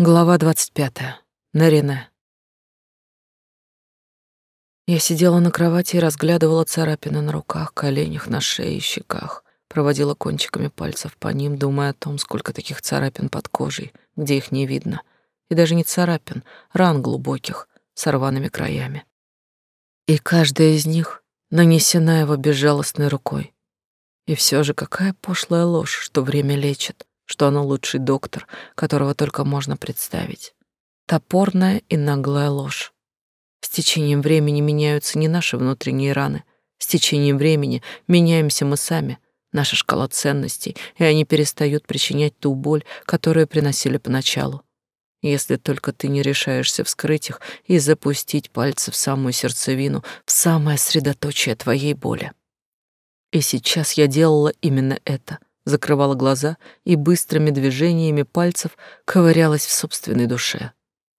Глава двадцать пятая. Нарине. Я сидела на кровати и разглядывала царапины на руках, коленях, на шее и щеках. Проводила кончиками пальцев по ним, думая о том, сколько таких царапин под кожей, где их не видно. И даже не царапин, ран глубоких, с рваными краями. И каждая из них нанесена его безжалостной рукой. И все же какая пошлая ложь, что время лечит что оно лучший доктор, которого только можно представить. Топорная и наглая ложь. С течением времени меняются не наши внутренние раны, с течением времени меняемся мы сами, наша шкала ценностей, и они перестают причинять ту боль, которую приносили поначалу. Если только ты не решаешься вскрыть их и запустить пальцы в самую сердцевину, в самое средоточие твоей боли. И сейчас я делала именно это — закрывала глаза и быстрыми движениями пальцев ковырялась в собственной душе,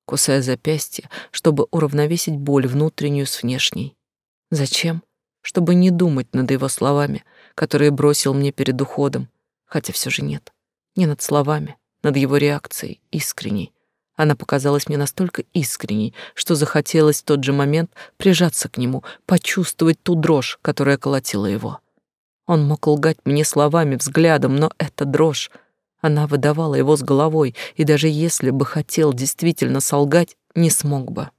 кусая запястье, чтобы уравновесить боль внутреннюю с внешней. Зачем? Чтобы не думать над его словами, которые бросил мне перед уходом, хотя все же нет. Не над словами, над его реакцией, искренней. Она показалась мне настолько искренней, что захотелось в тот же момент прижаться к нему, почувствовать ту дрожь, которая колотила его. Он мог лгать мне словами, взглядом, но эта дрожь, она выдавала его с головой, и даже если бы хотел действительно солгать, не смог бы.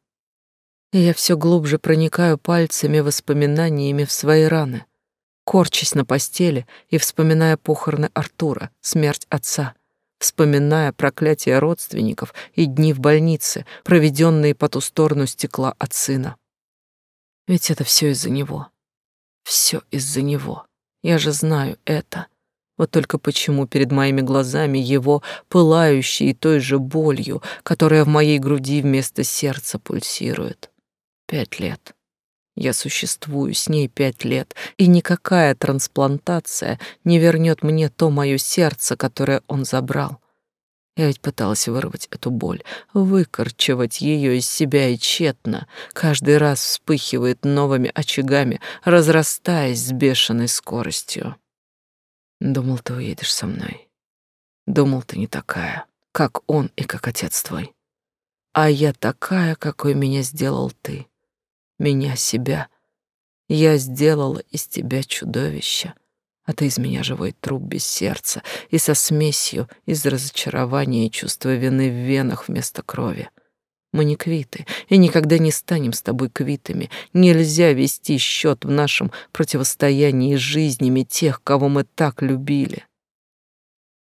Я все глубже проникаю пальцами воспоминаниями в свои раны, корчась на постели и вспоминая похороны Артура, смерть отца, вспоминая проклятие родственников и дни в больнице, проведенные по ту сторону стекла от сына. Ведь это все из-за него. Все из-за него. Я же знаю это. Вот только почему перед моими глазами его, пылающий той же болью, которая в моей груди вместо сердца пульсирует. Пять лет. Я существую с ней пять лет, и никакая трансплантация не вернет мне то мое сердце, которое он забрал. Я ведь пыталась вырвать эту боль, выкорчевать ее из себя и тщетно. Каждый раз вспыхивает новыми очагами, разрастаясь с бешеной скоростью. Думал, ты уедешь со мной. Думал, ты не такая, как он и как отец твой. А я такая, какой меня сделал ты. Меня, себя. Я сделала из тебя чудовище а ты из меня живой труп без сердца и со смесью из разочарования и чувства вины в венах вместо крови. Мы не квиты и никогда не станем с тобой квитами. Нельзя вести счет в нашем противостоянии с жизнями тех, кого мы так любили.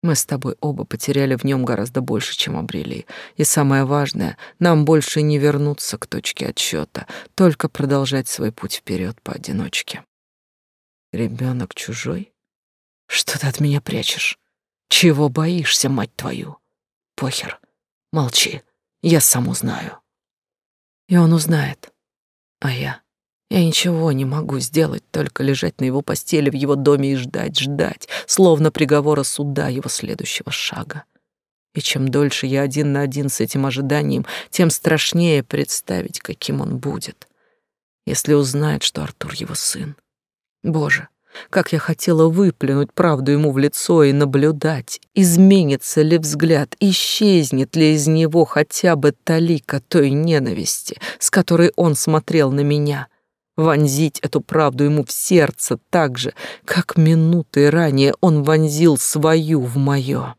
Мы с тобой оба потеряли в нем гораздо больше, чем обрели. И самое важное, нам больше не вернуться к точке отсчета, только продолжать свой путь вперед поодиночке. Ребенок чужой? Что ты от меня прячешь? Чего боишься, мать твою? Похер. Молчи. Я сам узнаю. И он узнает. А я? Я ничего не могу сделать, только лежать на его постели в его доме и ждать, ждать, словно приговора суда его следующего шага. И чем дольше я один на один с этим ожиданием, тем страшнее представить, каким он будет, если узнает, что Артур его сын. Боже, как я хотела выплюнуть правду ему в лицо и наблюдать, изменится ли взгляд, исчезнет ли из него хотя бы талика той ненависти, с которой он смотрел на меня. Вонзить эту правду ему в сердце так же, как минуты ранее он вонзил свою в мое.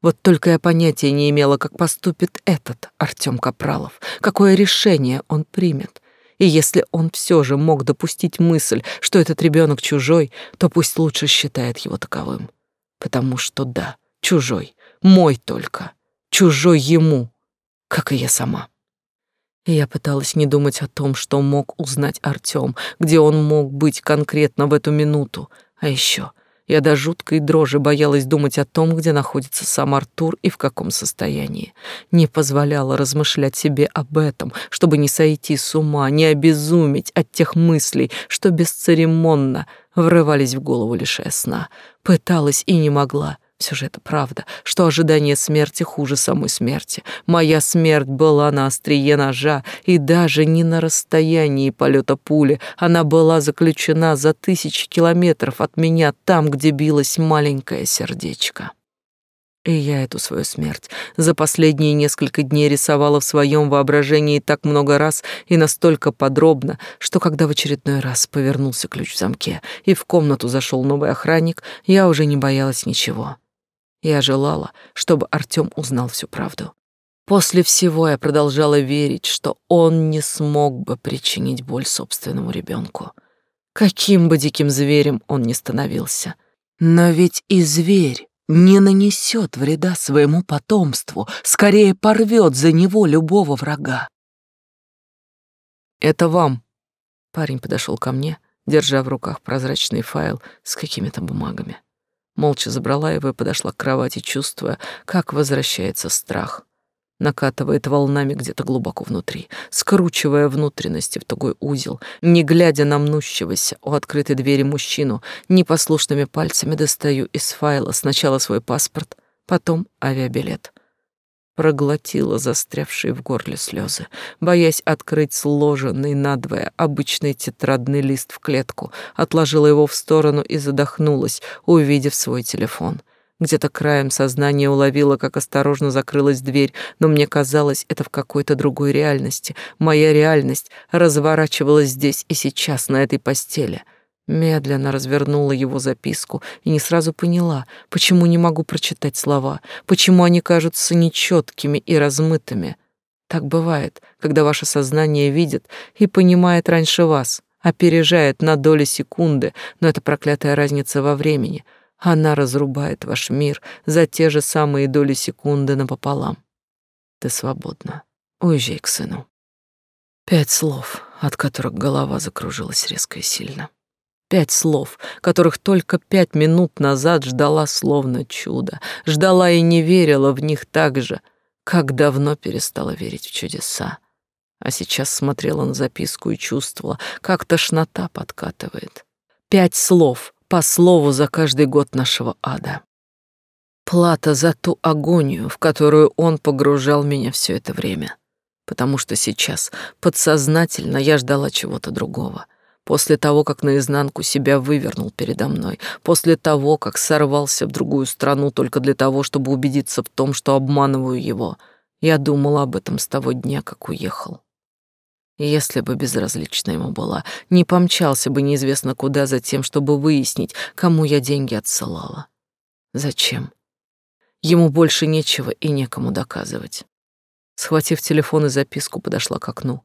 Вот только я понятия не имела, как поступит этот Артём Капралов, какое решение он примет — и если он все же мог допустить мысль, что этот ребенок чужой, то пусть лучше считает его таковым. Потому что да, чужой, мой только, чужой ему, как и я сама. Я пыталась не думать о том, что мог узнать Артём, где он мог быть конкретно в эту минуту. А еще я до жуткой дрожи боялась думать о том, где находится сам Артур и в каком состоянии. Не позволяла размышлять себе об этом, чтобы не сойти с ума, не обезуметь от тех мыслей, что бесцеремонно врывались в голову, лишая сна. Пыталась и не могла — все же это правда, что ожидание смерти хуже самой смерти. Моя смерть была на острие ножа, и даже не на расстоянии полета пули. Она была заключена за тысячи километров от меня, там, где билось маленькое сердечко. И я эту свою смерть за последние несколько дней рисовала в своем воображении так много раз и настолько подробно, что когда в очередной раз повернулся ключ в замке и в комнату зашел новый охранник, я уже не боялась ничего. Я желала, чтобы Артём узнал всю правду. После всего я продолжала верить, что он не смог бы причинить боль собственному ребенку. Каким бы диким зверем он ни становился. Но ведь и зверь не нанесет вреда своему потомству, скорее порвет за него любого врага. «Это вам». Парень подошел ко мне, держа в руках прозрачный файл с какими-то бумагами. Молча забрала его и подошла к кровати, чувствуя, как возвращается страх. Накатывает волнами где-то глубоко внутри, скручивая внутренности в тугой узел, не глядя на мнущегося у открытой двери мужчину, непослушными пальцами достаю из файла сначала свой паспорт, потом авиабилет. Проглотила застрявшие в горле слезы, боясь открыть сложенный надвое обычный тетрадный лист в клетку, отложила его в сторону и задохнулась, увидев свой телефон. Где-то краем сознания уловила, как осторожно закрылась дверь, но мне казалось, это в какой-то другой реальности. Моя реальность разворачивалась здесь и сейчас, на этой постели. Медленно развернула его записку и не сразу поняла, почему не могу прочитать слова, почему они кажутся нечеткими и размытыми. Так бывает, когда ваше сознание видит и понимает раньше вас, опережает на доли секунды, но это проклятая разница во времени — она разрубает ваш мир за те же самые доли секунды напополам. Ты свободна. Уезжай к сыну. Пять слов, от которых голова закружилась резко и сильно. Пять слов, которых только пять минут назад ждала словно чудо, ждала и не верила в них так же, как давно перестала верить в чудеса. А сейчас смотрела на записку и чувствовала, как тошнота подкатывает. Пять слов, по слову за каждый год нашего ада. Плата за ту агонию, в которую он погружал меня все это время. Потому что сейчас подсознательно я ждала чего-то другого. После того, как наизнанку себя вывернул передо мной, после того, как сорвался в другую страну только для того, чтобы убедиться в том, что обманываю его, я думала об этом с того дня, как уехал. Если бы безразлична ему была, не помчался бы неизвестно куда за тем, чтобы выяснить, кому я деньги отсылала. Зачем? Ему больше нечего и некому доказывать. Схватив телефон и записку, подошла к окну,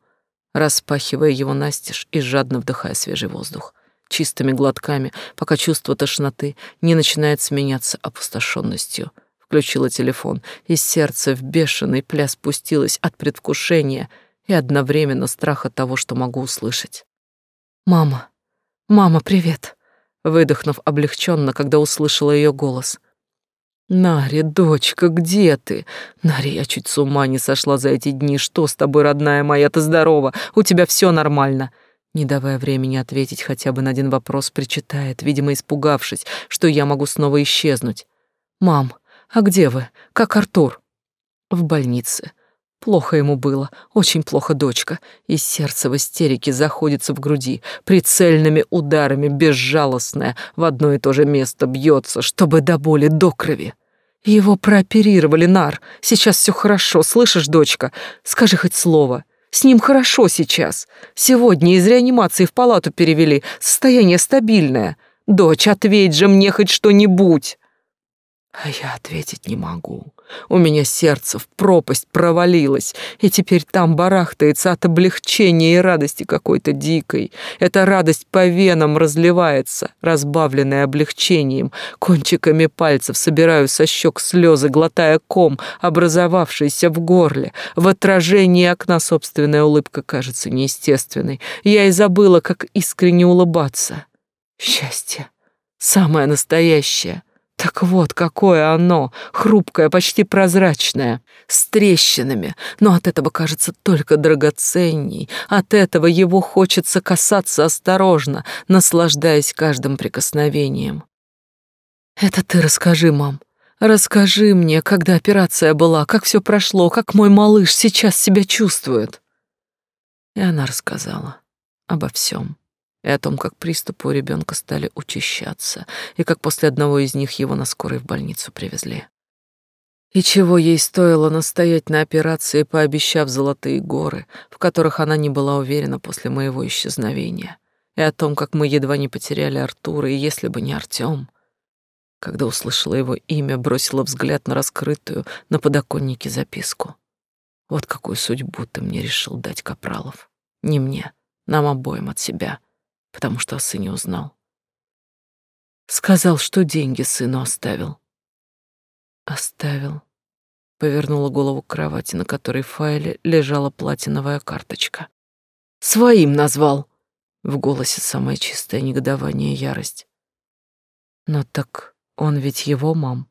распахивая его настежь и жадно вдыхая свежий воздух, чистыми глотками, пока чувство тошноты не начинает сменяться опустошенностью. Включила телефон, и сердце в бешеный пляс спустилось от предвкушения — и одновременно страха того, что могу услышать. «Мама! Мама, привет!» Выдохнув облегченно, когда услышала ее голос. «Нари, дочка, где ты? Нари, я чуть с ума не сошла за эти дни. Что с тобой, родная моя? Ты здорова? У тебя все нормально?» Не давая времени ответить хотя бы на один вопрос, причитает, видимо, испугавшись, что я могу снова исчезнуть. «Мам, а где вы? Как Артур?» «В больнице. Плохо ему было, очень плохо, дочка, и сердце в истерике заходится в груди, прицельными ударами, безжалостное, в одно и то же место бьется, чтобы до боли, до крови. Его прооперировали, Нар. Сейчас все хорошо, слышишь, дочка? Скажи хоть слово. С ним хорошо сейчас. Сегодня из реанимации в палату перевели, состояние стабильное. Дочь, ответь же мне хоть что-нибудь. А я ответить не могу. У меня сердце в пропасть провалилось, и теперь там барахтается от облегчения и радости какой-то дикой. Эта радость по венам разливается, разбавленная облегчением. Кончиками пальцев собираю со щек слезы, глотая ком, образовавшийся в горле. В отражении окна собственная улыбка кажется неестественной. Я и забыла, как искренне улыбаться. Счастье. Самое настоящее — так вот, какое оно, хрупкое, почти прозрачное, с трещинами, но от этого кажется только драгоценней, от этого его хочется касаться осторожно, наслаждаясь каждым прикосновением. Это ты расскажи, мам. Расскажи мне, когда операция была, как все прошло, как мой малыш сейчас себя чувствует. И она рассказала обо всем и о том, как приступы у ребенка стали учащаться, и как после одного из них его на скорой в больницу привезли. И чего ей стоило настоять на операции, пообещав золотые горы, в которых она не была уверена после моего исчезновения, и о том, как мы едва не потеряли Артура, и если бы не Артём. Когда услышала его имя, бросила взгляд на раскрытую на подоконнике записку. Вот какую судьбу ты мне решил дать, Капралов. Не мне, нам обоим от себя, потому что о сыне узнал. Сказал, что деньги сыну оставил. Оставил. Повернула голову к кровати, на которой в файле лежала платиновая карточка. Своим назвал. В голосе самое чистое негодование и ярость. Но так он ведь его мам.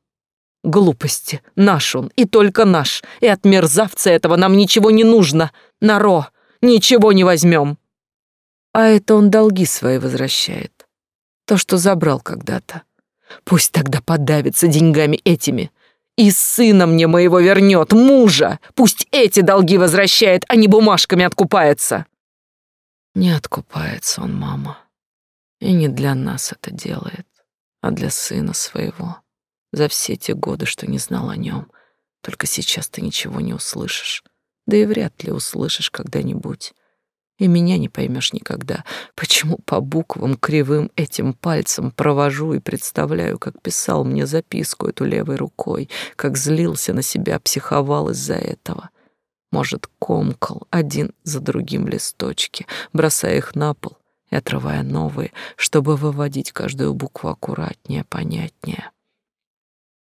Глупости. Наш он, и только наш. И от мерзавца этого нам ничего не нужно. Наро, ничего не возьмем. А это он долги свои возвращает. То, что забрал когда-то. Пусть тогда подавится деньгами этими. И сына мне моего вернет, мужа. Пусть эти долги возвращает, а не бумажками откупается. Не откупается он, мама. И не для нас это делает, а для сына своего. За все те годы, что не знал о нем. Только сейчас ты ничего не услышишь. Да и вряд ли услышишь когда-нибудь и меня не поймешь никогда, почему по буквам кривым этим пальцем провожу и представляю, как писал мне записку эту левой рукой, как злился на себя, психовал из-за этого. Может, комкал один за другим листочки, бросая их на пол и отрывая новые, чтобы выводить каждую букву аккуратнее, понятнее.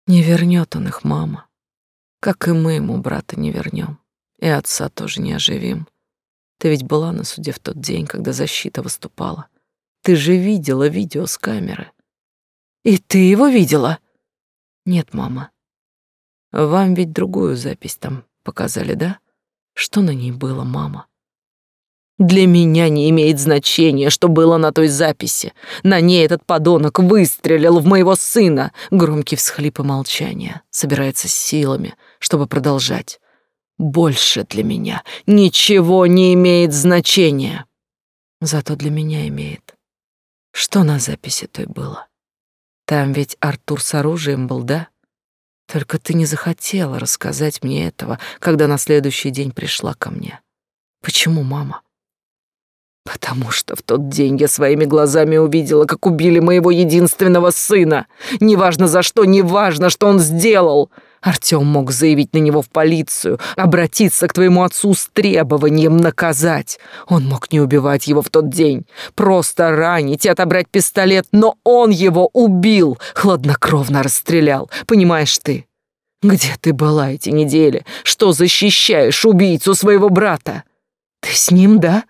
Не вернет он их, мама, как и мы ему брата не вернем, и отца тоже не оживим. Ты ведь была на суде в тот день, когда защита выступала. Ты же видела видео с камеры. И ты его видела? Нет, мама. Вам ведь другую запись там показали, да? Что на ней было, мама? Для меня не имеет значения, что было на той записи. На ней этот подонок выстрелил в моего сына. Громкий всхлип и молчание. Собирается с силами, чтобы продолжать больше для меня ничего не имеет значения. Зато для меня имеет. Что на записи той было? Там ведь Артур с оружием был, да? Только ты не захотела рассказать мне этого, когда на следующий день пришла ко мне. Почему, мама? Потому что в тот день я своими глазами увидела, как убили моего единственного сына. Неважно за что, неважно, что он сделал. Артём мог заявить на него в полицию, обратиться к твоему отцу с требованием наказать. Он мог не убивать его в тот день, просто ранить и отобрать пистолет, но он его убил, хладнокровно расстрелял, понимаешь ты? Где ты была эти недели? Что защищаешь убийцу своего брата? Ты с ним, да?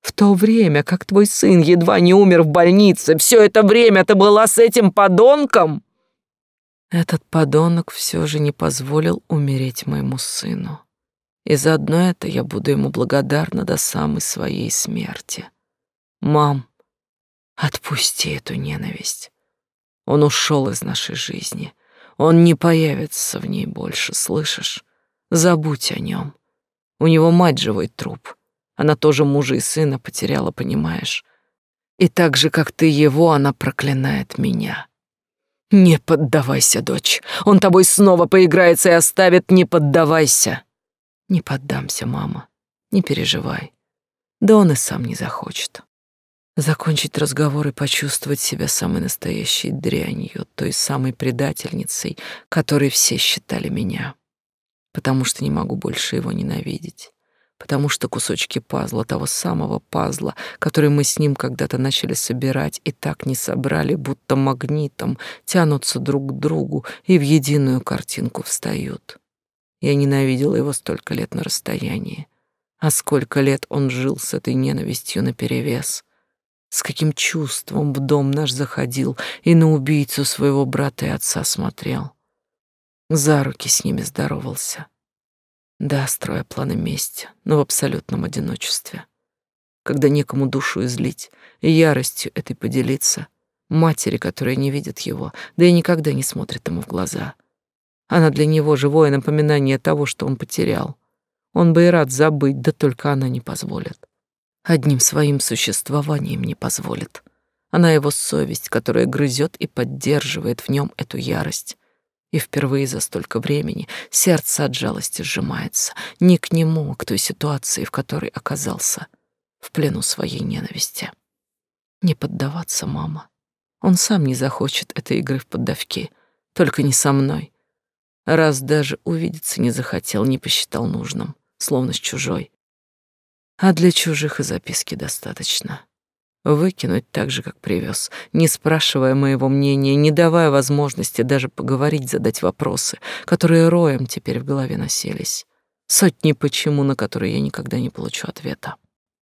В то время, как твой сын едва не умер в больнице, все это время ты была с этим подонком? Этот подонок все же не позволил умереть моему сыну. И за одно это я буду ему благодарна до самой своей смерти. Мам, отпусти эту ненависть. Он ушел из нашей жизни. Он не появится в ней больше, слышишь? Забудь о нем. У него мать живой труп. Она тоже мужа и сына потеряла, понимаешь? И так же, как ты его, она проклинает меня. Не поддавайся, дочь. Он тобой снова поиграется и оставит. Не поддавайся. Не поддамся, мама. Не переживай. Да он и сам не захочет. Закончить разговор и почувствовать себя самой настоящей дрянью, той самой предательницей, которой все считали меня. Потому что не могу больше его ненавидеть потому что кусочки пазла, того самого пазла, который мы с ним когда-то начали собирать и так не собрали, будто магнитом, тянутся друг к другу и в единую картинку встают. Я ненавидела его столько лет на расстоянии. А сколько лет он жил с этой ненавистью наперевес. С каким чувством в дом наш заходил и на убийцу своего брата и отца смотрел. За руки с ними здоровался да, строя планы мести, но в абсолютном одиночестве. Когда некому душу излить, и яростью этой поделиться, матери, которая не видит его, да и никогда не смотрит ему в глаза. Она для него живое напоминание того, что он потерял. Он бы и рад забыть, да только она не позволит. Одним своим существованием не позволит. Она его совесть, которая грызет и поддерживает в нем эту ярость. И впервые за столько времени сердце от жалости сжимается не к нему, а к той ситуации, в которой оказался, в плену своей ненависти. Не поддаваться, мама. Он сам не захочет этой игры в поддавки, только не со мной. Раз даже увидеться не захотел, не посчитал нужным, словно с чужой. А для чужих и записки достаточно. Выкинуть так же, как привез, не спрашивая моего мнения, не давая возможности даже поговорить, задать вопросы, которые роем теперь в голове носились. Сотни почему, на которые я никогда не получу ответа.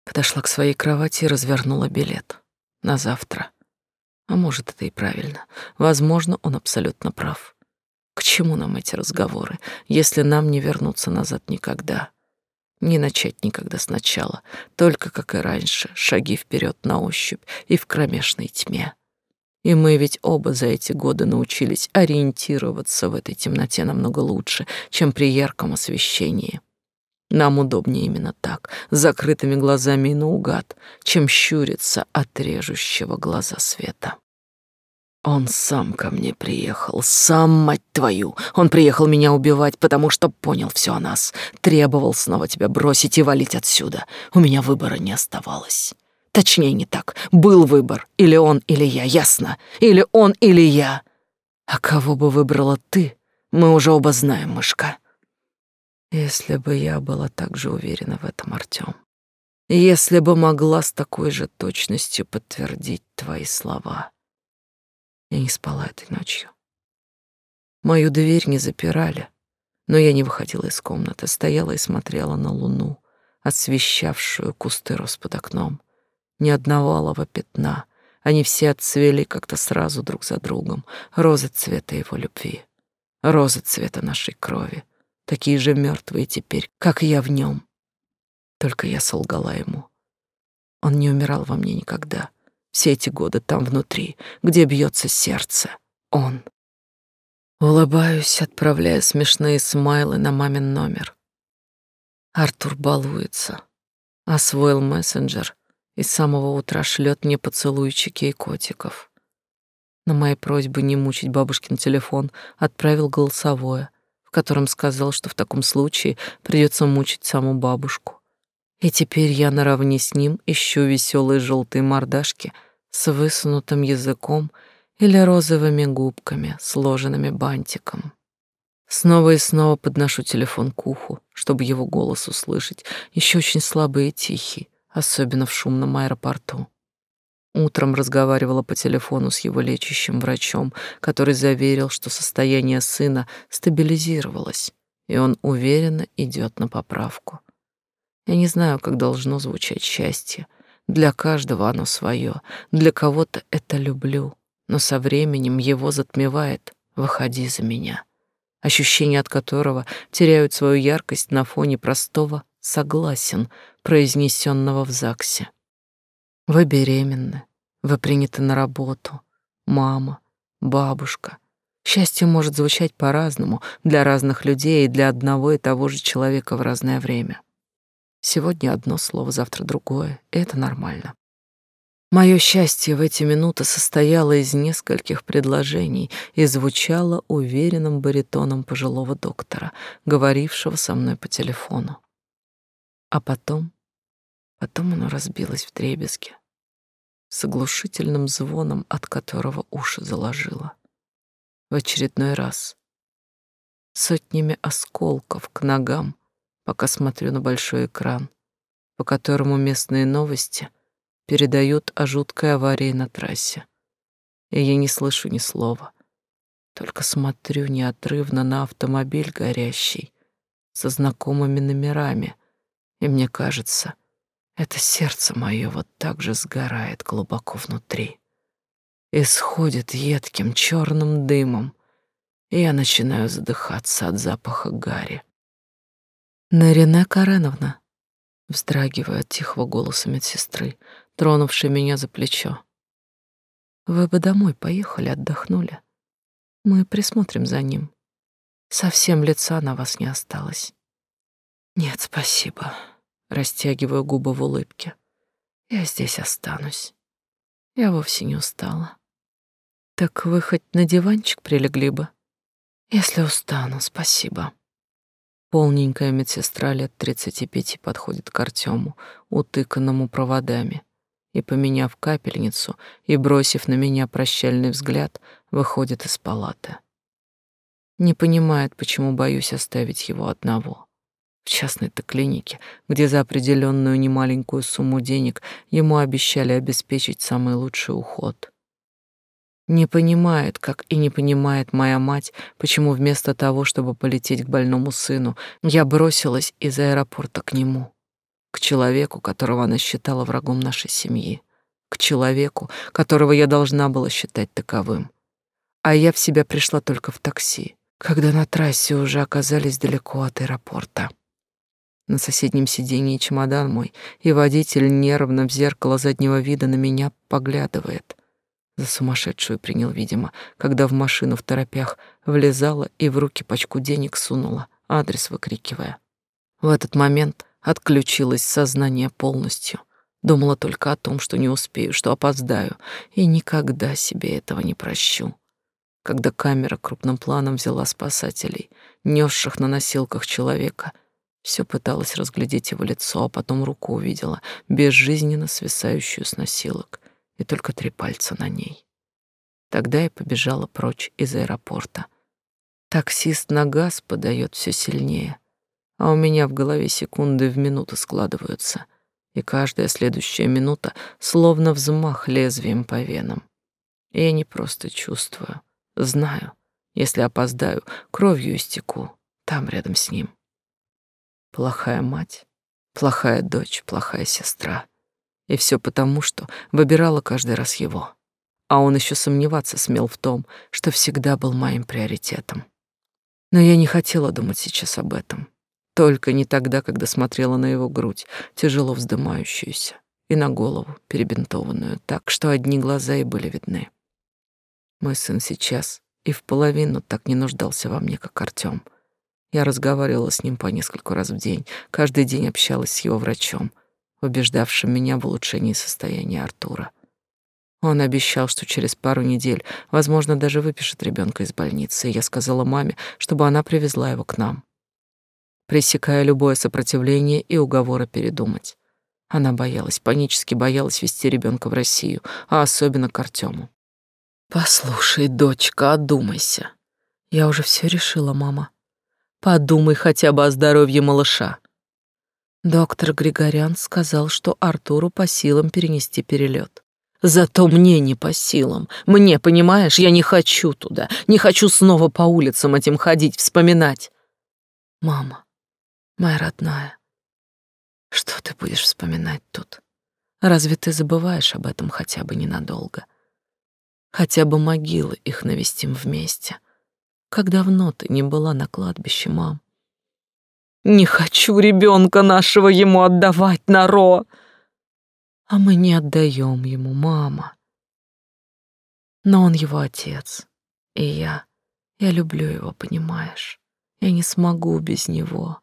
Подошла к своей кровати и развернула билет. На завтра. А может, это и правильно. Возможно, он абсолютно прав. К чему нам эти разговоры, если нам не вернуться назад никогда? Не начать никогда сначала, только, как и раньше, шаги вперед на ощупь и в кромешной тьме. И мы ведь оба за эти годы научились ориентироваться в этой темноте намного лучше, чем при ярком освещении. Нам удобнее именно так, с закрытыми глазами и наугад, чем щуриться от режущего глаза света. Он сам ко мне приехал, сам, мать твою. Он приехал меня убивать, потому что понял все о нас. Требовал снова тебя бросить и валить отсюда. У меня выбора не оставалось. Точнее, не так. Был выбор. Или он, или я, ясно? Или он, или я. А кого бы выбрала ты, мы уже оба знаем, мышка. Если бы я была так же уверена в этом, Артём. Если бы могла с такой же точностью подтвердить твои слова. Я не спала этой ночью. Мою дверь не запирали, но я не выходила из комнаты, стояла и смотрела на луну, освещавшую кусты роз под окном. Ни одного алого пятна. Они все отцвели как-то сразу друг за другом. Розы цвета его любви. Розы цвета нашей крови. Такие же мертвые теперь, как я в нем. Только я солгала ему. Он не умирал во мне никогда. Все эти годы там внутри, где бьется сердце. Он. Улыбаюсь, отправляя смешные смайлы на мамин номер. Артур балуется. Освоил мессенджер и с самого утра шлет мне поцелуйчики и котиков. На мои просьбы не мучить бабушкин телефон отправил голосовое, в котором сказал, что в таком случае придется мучить саму бабушку. И теперь я наравне с ним ищу веселые желтые мордашки с высунутым языком или розовыми губками, сложенными бантиком. Снова и снова подношу телефон к уху, чтобы его голос услышать, еще очень слабый и тихий, особенно в шумном аэропорту. Утром разговаривала по телефону с его лечащим врачом, который заверил, что состояние сына стабилизировалось, и он уверенно идет на поправку. Я не знаю, как должно звучать счастье. Для каждого оно свое, для кого-то это люблю, но со временем его затмевает «выходи за меня», ощущения от которого теряют свою яркость на фоне простого «согласен», произнесенного в ЗАГСе. Вы беременны, вы приняты на работу, мама, бабушка. Счастье может звучать по-разному для разных людей и для одного и того же человека в разное время. Сегодня одно слово, завтра другое, и это нормально. Мое счастье в эти минуты состояло из нескольких предложений и звучало уверенным баритоном пожилого доктора, говорившего со мной по телефону. А потом, потом оно разбилось в дребезги с оглушительным звоном, от которого уши заложило. В очередной раз сотнями осколков к ногам пока смотрю на большой экран, по которому местные новости передают о жуткой аварии на трассе. И я не слышу ни слова, только смотрю неотрывно на автомобиль горящий, со знакомыми номерами, и мне кажется, это сердце мое вот так же сгорает глубоко внутри. Исходит едким черным дымом, и я начинаю задыхаться от запаха гари. «Нарина Кареновна», — вздрагивая от тихого голоса медсестры, тронувшей меня за плечо. «Вы бы домой поехали, отдохнули. Мы присмотрим за ним. Совсем лица на вас не осталось». «Нет, спасибо», — растягиваю губы в улыбке. «Я здесь останусь. Я вовсе не устала». «Так вы хоть на диванчик прилегли бы?» Если устану, спасибо. Полненькая медсестра лет тридцати пяти подходит к Артему, утыканному проводами, и, поменяв капельницу и бросив на меня прощальный взгляд, выходит из палаты. Не понимает, почему боюсь оставить его одного. В частной-то клинике, где за определенную немаленькую сумму денег ему обещали обеспечить самый лучший уход. Не понимает, как и не понимает моя мать, почему вместо того, чтобы полететь к больному сыну, я бросилась из аэропорта к нему, к человеку, которого она считала врагом нашей семьи, к человеку, которого я должна была считать таковым. А я в себя пришла только в такси, когда на трассе уже оказались далеко от аэропорта. На соседнем сиденье чемодан мой, и водитель нервно в зеркало заднего вида на меня поглядывает — за сумасшедшую принял, видимо, когда в машину в торопях влезала и в руки пачку денег сунула, адрес выкрикивая. В этот момент отключилось сознание полностью. Думала только о том, что не успею, что опоздаю, и никогда себе этого не прощу. Когда камера крупным планом взяла спасателей, несших на носилках человека, все пыталась разглядеть его лицо, а потом руку увидела, безжизненно свисающую с носилок и только три пальца на ней. Тогда я побежала прочь из аэропорта. Таксист на газ подает все сильнее, а у меня в голове секунды в минуты складываются, и каждая следующая минута словно взмах лезвием по венам. И я не просто чувствую, знаю, если опоздаю, кровью истеку, там рядом с ним. Плохая мать, плохая дочь, плохая сестра — и все потому, что выбирала каждый раз его. А он еще сомневаться смел в том, что всегда был моим приоритетом. Но я не хотела думать сейчас об этом. Только не тогда, когда смотрела на его грудь, тяжело вздымающуюся, и на голову, перебинтованную так, что одни глаза и были видны. Мой сын сейчас и в половину так не нуждался во мне, как Артём. Я разговаривала с ним по несколько раз в день, каждый день общалась с его врачом — убеждавшим меня в улучшении состояния Артура. Он обещал, что через пару недель, возможно, даже выпишет ребенка из больницы, и я сказала маме, чтобы она привезла его к нам, пресекая любое сопротивление и уговоры передумать. Она боялась, панически боялась вести ребенка в Россию, а особенно к Артему. «Послушай, дочка, одумайся. Я уже все решила, мама. Подумай хотя бы о здоровье малыша. Доктор Григорян сказал, что Артуру по силам перенести перелет. Зато мне не по силам. Мне, понимаешь, я не хочу туда. Не хочу снова по улицам этим ходить, вспоминать. Мама, моя родная, что ты будешь вспоминать тут? Разве ты забываешь об этом хотя бы ненадолго? Хотя бы могилы их навестим вместе. Как давно ты не была на кладбище, мам? Не хочу ребенка нашего ему отдавать, Наро. А мы не отдаем ему, мама. Но он его отец, и я, я люблю его, понимаешь? Я не смогу без него.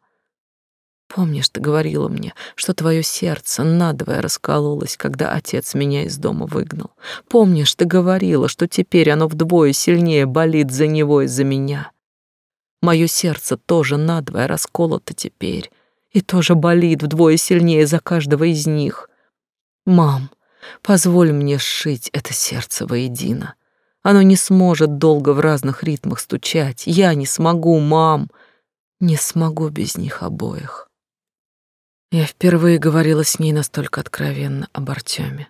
Помнишь, ты говорила мне, что твое сердце надвое раскололось, когда отец меня из дома выгнал? Помнишь, ты говорила, что теперь оно вдвое сильнее болит за него и за меня? Мое сердце тоже надвое расколото теперь и тоже болит вдвое сильнее за каждого из них. Мам, позволь мне сшить это сердце воедино. Оно не сможет долго в разных ритмах стучать. Я не смогу, мам. Не смогу без них обоих. Я впервые говорила с ней настолько откровенно об Артеме.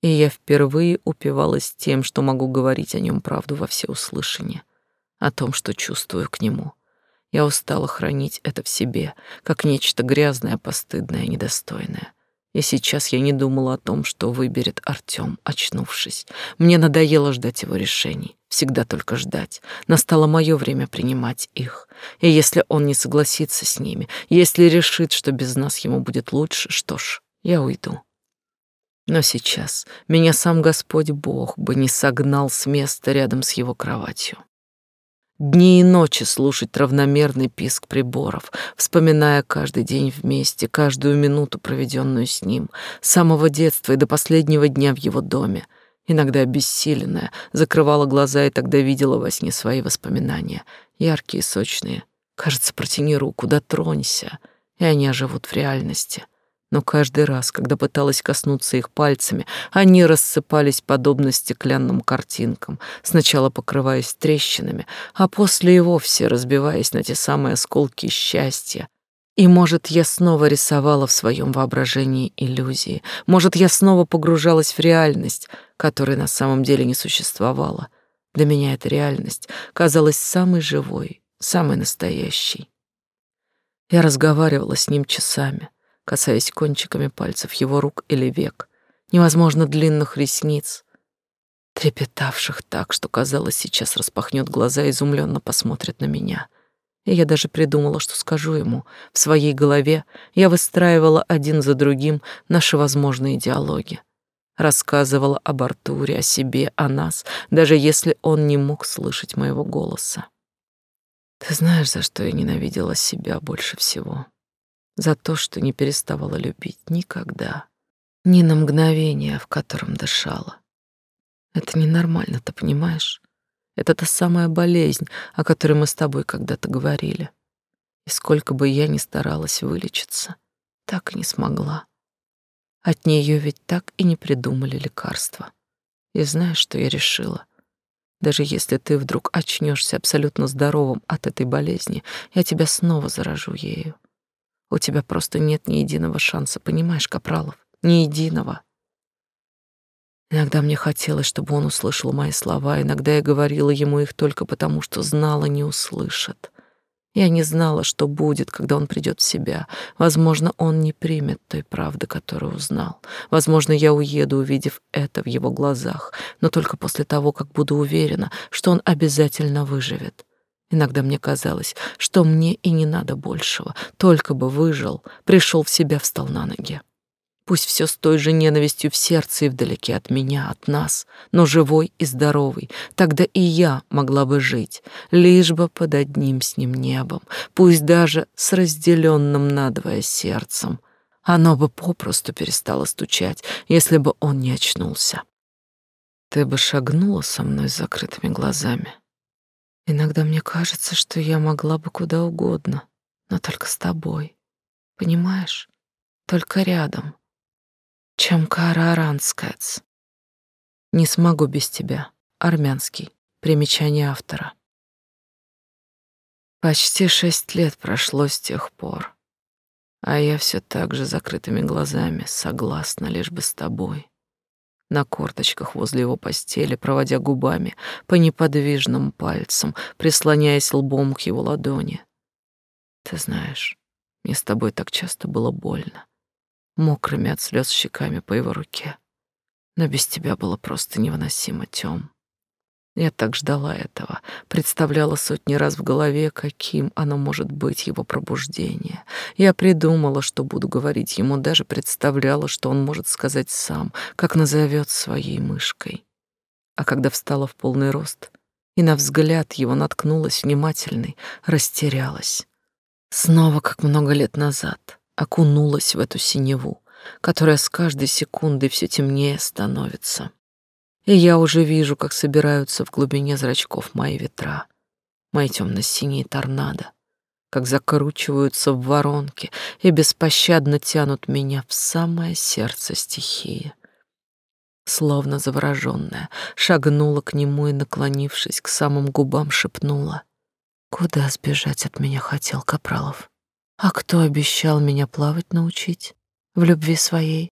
И я впервые упивалась тем, что могу говорить о нем правду во всеуслышание о том, что чувствую к нему. Я устала хранить это в себе, как нечто грязное, постыдное, недостойное. И сейчас я не думала о том, что выберет Артём, очнувшись. Мне надоело ждать его решений, всегда только ждать. Настало мое время принимать их. И если он не согласится с ними, если решит, что без нас ему будет лучше, что ж, я уйду. Но сейчас меня сам Господь Бог бы не согнал с места рядом с его кроватью дни и ночи слушать равномерный писк приборов, вспоминая каждый день вместе, каждую минуту, проведенную с ним, с самого детства и до последнего дня в его доме. Иногда обессиленная, закрывала глаза и тогда видела во сне свои воспоминания. яркие, сочные. Кажется, протяни руку, дотронься, и они оживут в реальности. Но каждый раз, когда пыталась коснуться их пальцами, они рассыпались подобно стеклянным картинкам, сначала покрываясь трещинами, а после и вовсе разбиваясь на те самые осколки счастья, и, может, я снова рисовала в своем воображении иллюзии. Может, я снова погружалась в реальность, которой на самом деле не существовала. Для меня эта реальность казалась самой живой, самой настоящей. Я разговаривала с ним часами, касаясь кончиками пальцев его рук или век, невозможно длинных ресниц, трепетавших так, что, казалось, сейчас распахнет глаза и изумленно посмотрит на меня — и я даже придумала, что скажу ему. В своей голове я выстраивала один за другим наши возможные диалоги. Рассказывала об Артуре, о себе, о нас, даже если он не мог слышать моего голоса. Ты знаешь, за что я ненавидела себя больше всего? За то, что не переставала любить никогда, ни на мгновение, в котором дышала. Это ненормально, ты понимаешь? Это та самая болезнь, о которой мы с тобой когда-то говорили. И сколько бы я ни старалась вылечиться, так и не смогла. От нее ведь так и не придумали лекарства. И знаешь, что я решила? Даже если ты вдруг очнешься абсолютно здоровым от этой болезни, я тебя снова заражу ею. У тебя просто нет ни единого шанса, понимаешь, Капралов? Ни единого. Иногда мне хотелось, чтобы он услышал мои слова, иногда я говорила ему их только потому, что знала, не услышит. Я не знала, что будет, когда он придет в себя. Возможно, он не примет той правды, которую узнал. Возможно, я уеду, увидев это в его глазах, но только после того, как буду уверена, что он обязательно выживет. Иногда мне казалось, что мне и не надо большего, только бы выжил, пришел в себя, встал на ноги. Пусть все с той же ненавистью в сердце и вдалеке от меня, от нас, но живой и здоровый. Тогда и я могла бы жить, лишь бы под одним с ним небом, пусть даже с разделенным надвое сердцем. Оно бы попросту перестало стучать, если бы он не очнулся. Ты бы шагнула со мной с закрытыми глазами. Иногда мне кажется, что я могла бы куда угодно, но только с тобой. Понимаешь? Только рядом чем Аранскац. Не смогу без тебя. Армянский. Примечание автора. Почти шесть лет прошло с тех пор, а я все так же закрытыми глазами согласна лишь бы с тобой. На корточках возле его постели, проводя губами по неподвижным пальцам, прислоняясь лбом к его ладони. Ты знаешь, мне с тобой так часто было больно мокрыми от слез щеками по его руке. Но без тебя было просто невыносимо, Тём. Я так ждала этого, представляла сотни раз в голове, каким оно может быть, его пробуждение. Я придумала, что буду говорить ему, даже представляла, что он может сказать сам, как назовет своей мышкой. А когда встала в полный рост и на взгляд его наткнулась внимательный, растерялась. Снова, как много лет назад, окунулась в эту синеву, которая с каждой секундой все темнее становится. И я уже вижу, как собираются в глубине зрачков мои ветра, мои темно-синие торнадо, как закручиваются в воронки и беспощадно тянут меня в самое сердце стихии. Словно завороженная, шагнула к нему и, наклонившись к самым губам, шепнула. «Куда сбежать от меня хотел Капралов?» А кто обещал меня плавать научить? В любви своей?